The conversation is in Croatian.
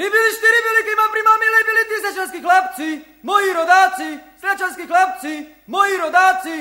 Ribilište, ribilike, imam prima mile bili ti sečanski klapci, moji rodaci, srećanski klapci, moji rodaci.